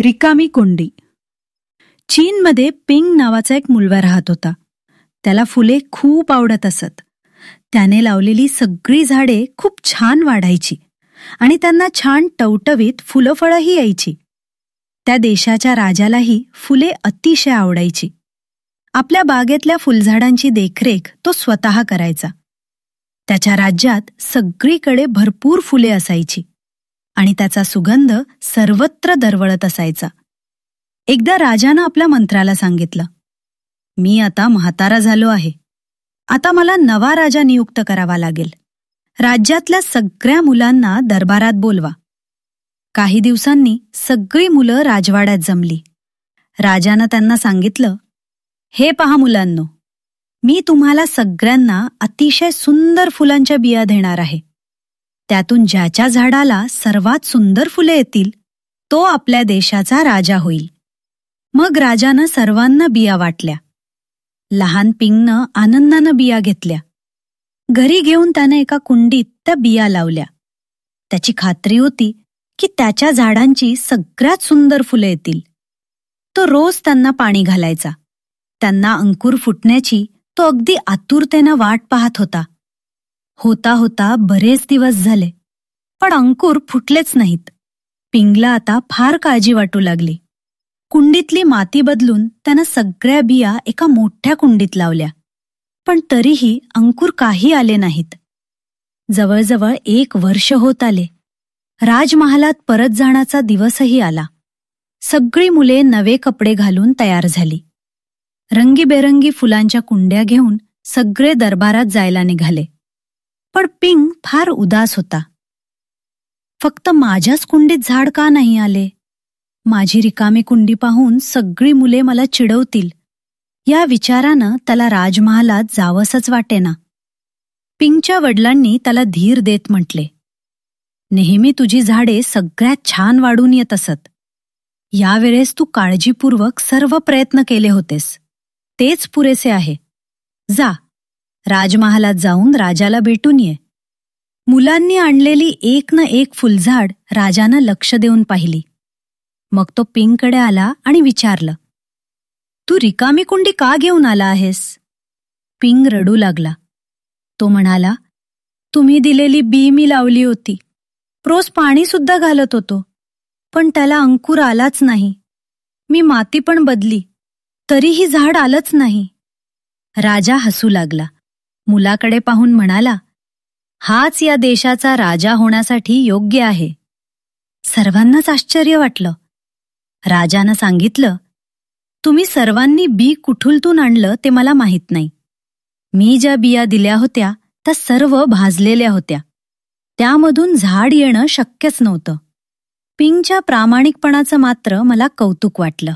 रिकामी कोंडी. चीनमध्ये पिंग नावाचा एक मुलगा राहत होता. त्याला फुले खूप आवडत असत. त्याने लावलेली सगळी झाडे खूप छान वाढायची आणि त्यांना छान टवटवीत फुलं फळंही यायची. त्या देशाच्या राजालाही फुले अतिशय आवडायची. आपल्या बागेतल्या फुलझाडांची देखरेख तो स्वतः करायचा. त्याच्या राज्यात सगळीकडे भरपूर फुले असायची. आणि त्याचा सुगंध सर्वत्र दरवळत असायचा. एकदा राजानं आपल्या मंत्र्याला सांगितलं मी आता म्हातारा झालो आहे. आता मला नवा राजा नियुक्त करावा लागेल. राज्यातल्या सगळ्या मुलांना दरबारात बोलवा. काही दिवसांनी सगळी मुलं राजवाड्यात जमली. राजानं त्यांना सांगितलं हे पहा मुलांनो मी तुम्हाला सगळ्यांना अतिशय सुंदर फुलांच्या बिया देणार आहे. त्यातून ज्याच्या झाडाला सर्वात सुंदर फुले येतील तो आपल्या देशाचा राजा होईल. मग राजानं सर्वांना बिया वाटल्या. लहान पिंगनं आनंदानं बिया घेतल्या. घरी घेऊन त्यानं एका कुंडीत त्या बिया लावल्या. त्याची खात्री होती की त्याच्या झाडांची सगळ्यात सुंदर फुले येतील. तो रोज त्यांना पाणी घालायचा. त्यांना अंकुर फुटण्याची तो अगदी आतुरतेनं वाट पाहत होता. होता होता बरेच दिवस झाले पण अंकुर फुटलेच नाहीत. पिंगला आता फार काळजी वाटू लागली. कुंडीतली माती बदलून त्यानं सगळ्या बिया एका मोठ्या कुंडीत लावल्या. पण तरीही अंकुर काही आले नाहीत. जवळजवळ एक वर्ष होत आले. राजमहालात परत जाण्याचा दिवसही आला. सगळी मुले नवे कपडे घालून तयार झाली. रंगीबेरंगी फुलांच्या कुंड्या घेऊन सगळे दरबारात जायला निघाले. पण पिंग फार उदास होता. फक्त माझ्याच कुंडीत झाड का नाही आले? माझी रिकामी कुंडी पाहून सगळी मुले मला चिडवतील. या विचारानं त्याला राजमहालात जावंसच वाटेना. पिंगच्या वडिलांनी त्याला धीर देत म्हटले नेहमी तुझी झाडे सगळ्यात छान वाढून येत असत. यावेळेस तू काळजीपूर्वक सर्व प्रयत्न केले होतेस. तेच पुरेसे आहे. जा राजमहालात जाऊन राजाला भेटून ये. मुलांनी आणलेली एक न एक फुलझाड राजानं लक्ष देऊन पाहिली. मग तो पिंकडे आला आणि विचारलं तू रिकामी कुंडी का घेऊन आला आहेस? पिंग रडू लागला. तो म्हणाला तुम्ही दिलेली बी मी लावली होती. रोज पाणी सुद्धा घालत होतो पण त्याला अंकुर आलाच नाही. मी माती पण बदली तरीही झाड आलंच नाही. राजा हसू लागला. मुलाकडे पाहून म्हणाला हाच या देशाचा राजा होण्यासाठी योग्य आहे. सर्वांनाच आश्चर्य वाटलं. राजानं सांगितलं तुम्ही सर्वांनी बी कुठुलतून आणलं ते मला माहीत नाही. मी ज्या बिया दिल्या होत्या त्या सर्व भाजलेल्या होत्या. त्यामधून झाड येणं शक्यच नव्हतं. पिंगच्या प्रामाणिकपणाचं मात्र मला कौतुक वाटलं.